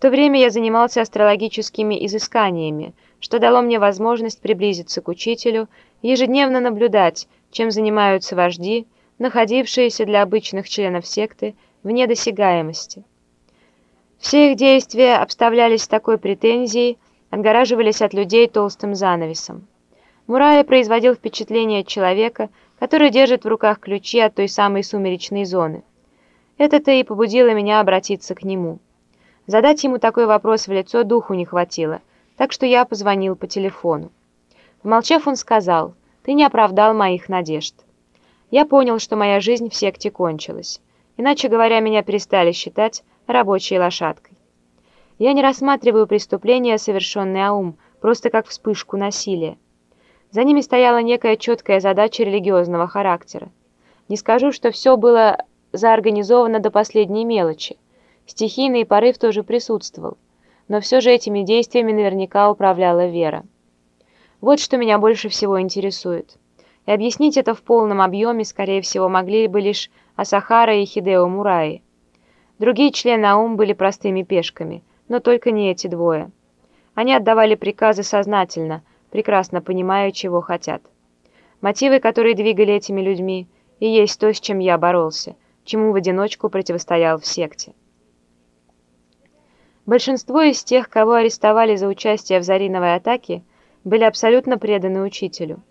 То время я занимался астрологическими изысканиями, что дало мне возможность приблизиться к учителю и ежедневно наблюдать, чем занимаются вожди, находившиеся для обычных членов секты вне досягаемости. Все их действия обставлялись такой претензией, отгораживались от людей толстым занавесом. Мурая производил впечатление человека, который держит в руках ключи от той самой сумеречной зоны. Это-то и побудило меня обратиться к нему. Задать ему такой вопрос в лицо духу не хватило, так что я позвонил по телефону. Вмолчав, он сказал, «Ты не оправдал моих надежд». Я понял, что моя жизнь в секте кончилась. Иначе говоря, меня перестали считать рабочей лошадкой. Я не рассматриваю преступления, совершенные Аум, просто как вспышку насилия. За ними стояла некая четкая задача религиозного характера. Не скажу, что все было заорганизовано до последней мелочи. Стихийный порыв тоже присутствовал. Но все же этими действиями наверняка управляла Вера. Вот что меня больше всего интересует. И объяснить это в полном объеме, скорее всего, могли бы лишь Асахара и Хидео Мураи. Другие члены АУМ были простыми пешками, но только не эти двое. Они отдавали приказы сознательно, прекрасно понимая, чего хотят. Мотивы, которые двигали этими людьми, и есть то, с чем я боролся, чему в одиночку противостоял в секте. Большинство из тех, кого арестовали за участие в Зариновой атаке, были абсолютно преданы учителю.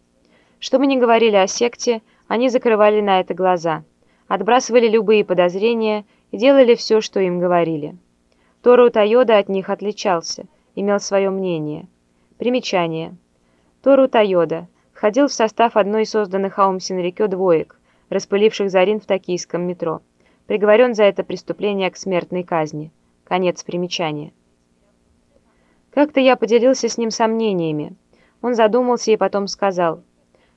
Что мы ни говорили о секте, они закрывали на это глаза, отбрасывали любые подозрения и делали все, что им говорили. Тору Тайода от них отличался, имел свое мнение. Примечание. Тору Тайода входил в состав одной из созданных Аум Синрикё двоек, распыливших Зарин в токийском метро. Приговорен за это преступление к смертной казни. Конец примечания. Как-то я поделился с ним сомнениями. Он задумался и потом сказал,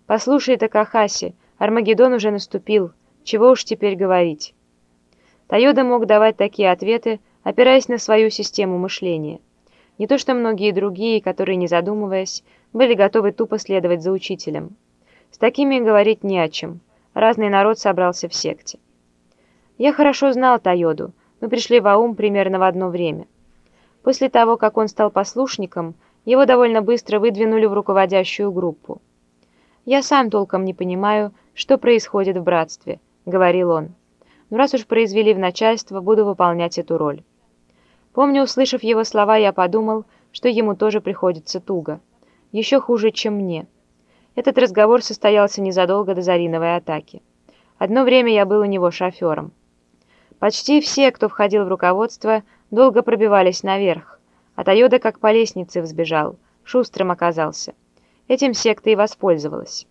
«Послушай, Такахаси, Армагеддон уже наступил, чего уж теперь говорить». Тойода мог давать такие ответы, опираясь на свою систему мышления. Не то что многие другие, которые, не задумываясь, были готовы тупо следовать за учителем. С такими говорить не о чем. Разный народ собрался в секте. Я хорошо знал Тойоду, мы пришли в Аум примерно в одно время. После того, как он стал послушником, его довольно быстро выдвинули в руководящую группу. «Я сам толком не понимаю, что происходит в братстве», — говорил он. «Но раз уж произвели в начальство, буду выполнять эту роль». Помню, услышав его слова, я подумал, что ему тоже приходится туго. Еще хуже, чем мне. Этот разговор состоялся незадолго до Зариновой атаки. Одно время я был у него шофером. Почти все, кто входил в руководство, долго пробивались наверх, а Тойода как по лестнице взбежал, шустрым оказался. Этим секта и воспользовалась.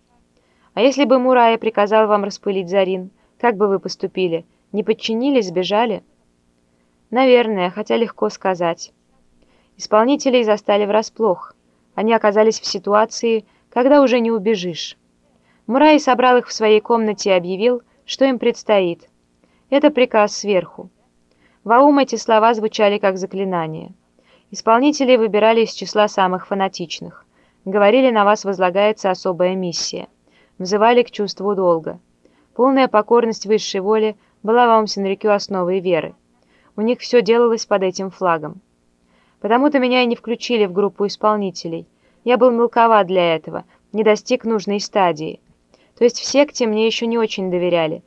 А если бы Мурая приказал вам распылить Зарин, как бы вы поступили? Не подчинились, сбежали? Наверное, хотя легко сказать. Исполнителей застали врасплох. Они оказались в ситуации, когда уже не убежишь. Мурай собрал их в своей комнате и объявил, что им предстоит. Это приказ сверху. В Аум эти слова звучали как заклинание. Исполнители выбирали из числа самых фанатичных. Говорили, на вас возлагается особая миссия. Взывали к чувству долга. Полная покорность высшей воле была в Аум Синрикю основой веры. У них все делалось под этим флагом. Потому-то меня и не включили в группу исполнителей. Я был мелковат для этого, не достиг нужной стадии. То есть в секте мне еще не очень доверяли.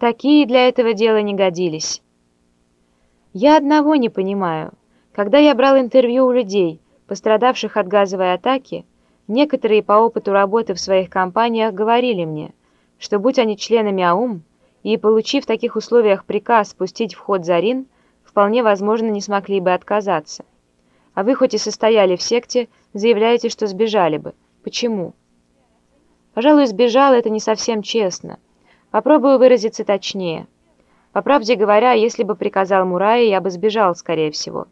Такие для этого дела не годились. Я одного не понимаю. Когда я брал интервью у людей, пострадавших от газовой атаки, некоторые по опыту работы в своих компаниях говорили мне, что будь они членами АУМ и, получив в таких условиях приказ спустить в ход Зарин, вполне возможно, не смогли бы отказаться. А вы хоть и состояли в секте, заявляете, что сбежали бы. Почему? Пожалуй, сбежал это не совсем честно. Попробую выразиться точнее. По правде говоря, если бы приказал Мурай, я бы сбежал, скорее всего.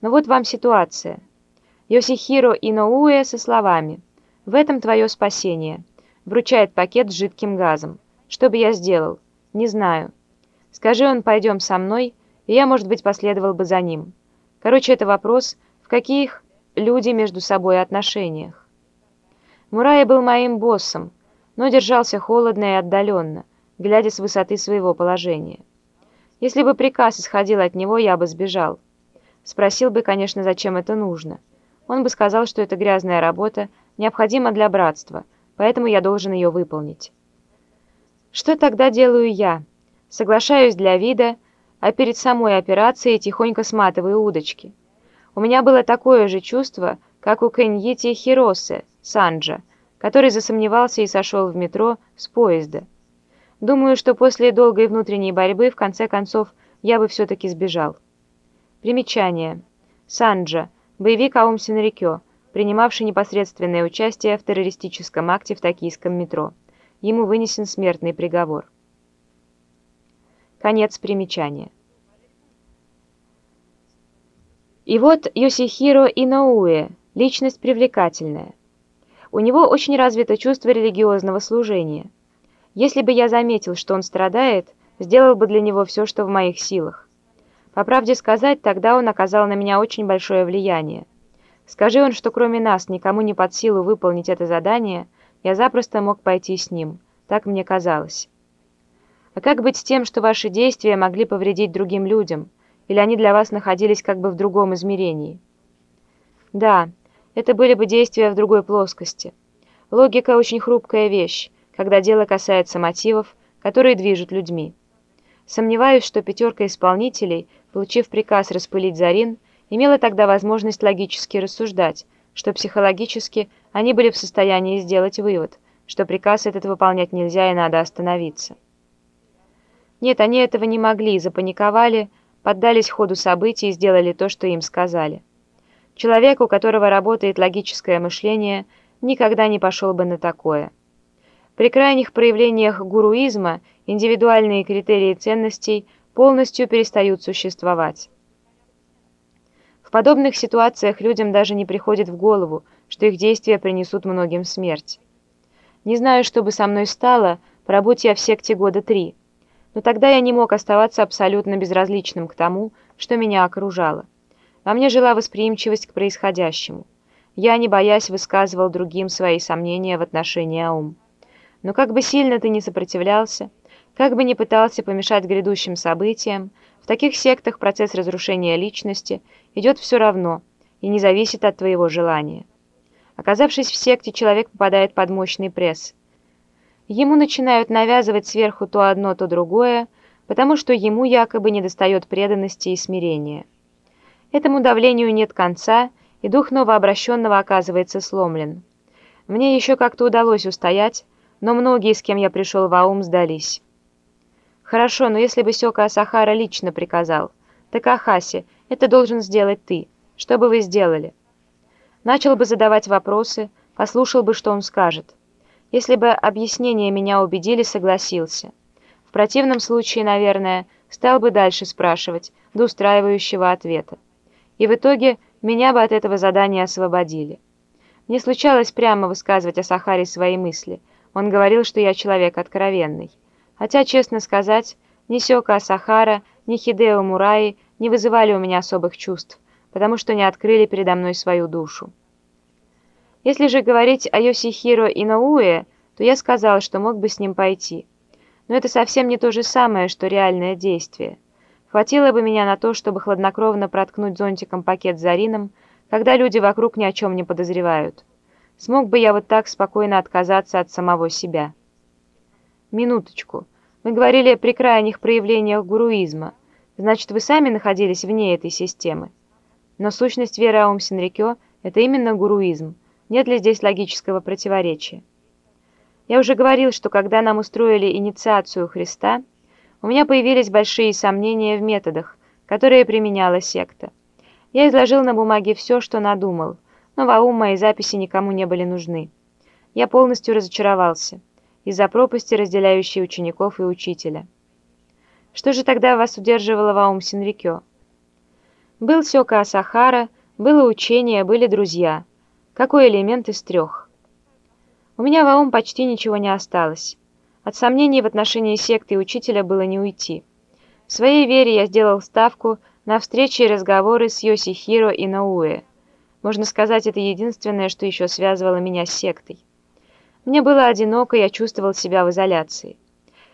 Но вот вам ситуация. Йосихиро Иноуэ со словами «В этом твое спасение» вручает пакет с жидким газом. Что бы я сделал? Не знаю. Скажи он «пойдем со мной», и я, может быть, последовал бы за ним. Короче, это вопрос, в каких люди между собой отношениях. Мурай был моим боссом, но держался холодно и отдаленно, глядя с высоты своего положения. Если бы приказ исходил от него, я бы сбежал. Спросил бы, конечно, зачем это нужно. Он бы сказал, что это грязная работа, необходима для братства, поэтому я должен ее выполнить. Что тогда делаю я? Соглашаюсь для вида, а перед самой операцией тихонько сматываю удочки. У меня было такое же чувство, как у Кеньити Хиросе, Санджа, который засомневался и сошел в метро с поезда. Думаю, что после долгой внутренней борьбы, в конце концов, я бы все-таки сбежал. Примечание. Санджа. Боевик Аум Синрикё, принимавший непосредственное участие в террористическом акте в токийском метро. Ему вынесен смертный приговор. Конец примечания. И вот Йосихиро Иноуэ, личность привлекательная. У него очень развито чувство религиозного служения. Если бы я заметил, что он страдает, сделал бы для него все, что в моих силах. По правде сказать, тогда он оказал на меня очень большое влияние. Скажи он, что кроме нас никому не под силу выполнить это задание, я запросто мог пойти с ним. Так мне казалось. А как быть с тем, что ваши действия могли повредить другим людям, или они для вас находились как бы в другом измерении? Да, это были бы действия в другой плоскости. Логика очень хрупкая вещь, когда дело касается мотивов, которые движут людьми. Сомневаюсь, что пятерка исполнителей, получив приказ распылить Зарин, имела тогда возможность логически рассуждать, что психологически они были в состоянии сделать вывод, что приказ этот выполнять нельзя и надо остановиться. Нет, они этого не могли, запаниковали, поддались ходу событий и сделали то, что им сказали. Человек, у которого работает логическое мышление, никогда не пошел бы на такое. При крайних проявлениях гуруизма индивидуальные критерии ценностей полностью перестают существовать. В подобных ситуациях людям даже не приходит в голову, что их действия принесут многим смерть. Не знаю, что бы со мной стало, пробудь я в секте года три, но тогда я не мог оставаться абсолютно безразличным к тому, что меня окружало. Во мне жила восприимчивость к происходящему. Я, не боясь, высказывал другим свои сомнения в отношении Аум. Но как бы сильно ты не сопротивлялся, как бы ни пытался помешать грядущим событиям, в таких сектах процесс разрушения личности идет все равно и не зависит от твоего желания. Оказавшись в секте, человек попадает под мощный пресс. Ему начинают навязывать сверху то одно, то другое, потому что ему якобы недостает преданности и смирения. Этому давлению нет конца, и дух новообращенного оказывается сломлен. Мне еще как-то удалось устоять, но многие, с кем я пришел в Аум, сдались. Хорошо, но если бы Сёка Асахара лично приказал, так Ахаси, это должен сделать ты. Что бы вы сделали? Начал бы задавать вопросы, послушал бы, что он скажет. Если бы объяснения меня убедили, согласился. В противном случае, наверное, стал бы дальше спрашивать, до устраивающего ответа. И в итоге меня бы от этого задания освободили. Мне случалось прямо высказывать о Сахаре свои мысли – он говорил, что я человек откровенный. Хотя, честно сказать, ни Сёка Асахара, ни Хидео Мураи не вызывали у меня особых чувств, потому что не открыли передо мной свою душу. Если же говорить о Йосихиро Иноуэ, то я сказал, что мог бы с ним пойти. Но это совсем не то же самое, что реальное действие. Хватило бы меня на то, чтобы хладнокровно проткнуть зонтиком пакет с Зарином, когда люди вокруг ни о чем не подозревают. Смог бы я вот так спокойно отказаться от самого себя? Минуточку. Мы говорили при крайних проявлениях гуруизма. Значит, вы сами находились вне этой системы. Но сущность веры Аум Синрикё – это именно гуруизм. Нет ли здесь логического противоречия? Я уже говорил, что когда нам устроили инициацию Христа, у меня появились большие сомнения в методах, которые применяла секта. Я изложил на бумаге все, что надумал – но в мои записи никому не были нужны. Я полностью разочаровался из-за пропасти, разделяющей учеников и учителя. Что же тогда вас удерживало в Аум Синрикё? Был Сёка Асахара, было учение, были друзья. Какой элемент из трех? У меня в Аум почти ничего не осталось. От сомнений в отношении секты и учителя было не уйти. В своей вере я сделал ставку на встречи и разговоры с Йосихиро и Науэ. Можно сказать, это единственное, что еще связывало меня с сектой. Мне было одиноко, я чувствовал себя в изоляции.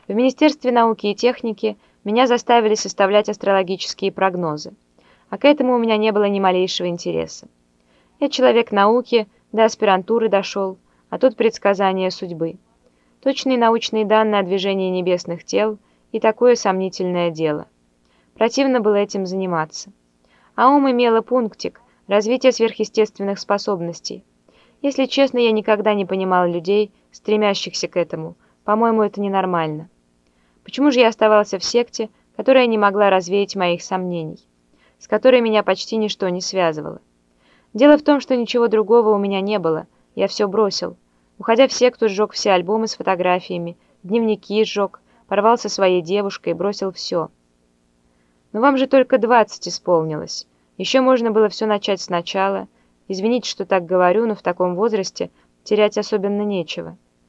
В Министерстве науки и техники меня заставили составлять астрологические прогнозы. а к этому у меня не было ни малейшего интереса. Я человек науки, до аспирантуры дошел, а тут предсказание судьбы. Точные научные данные о движении небесных тел и такое сомнительное дело. Противно было этим заниматься. А ум имела пунктик – развитие сверхъестественных способностей. Если честно, я никогда не понимал людей, стремящихся к этому. По-моему, это ненормально. Почему же я оставался в секте, которая не могла развеять моих сомнений, с которой меня почти ничто не связывало? Дело в том, что ничего другого у меня не было, я все бросил. Уходя в секту, сжег все альбомы с фотографиями, дневники сжег, порвал со своей девушкой, бросил все. Но вам же только двадцать исполнилось. Еще можно было все начать сначала. Извините, что так говорю, но в таком возрасте терять особенно нечего.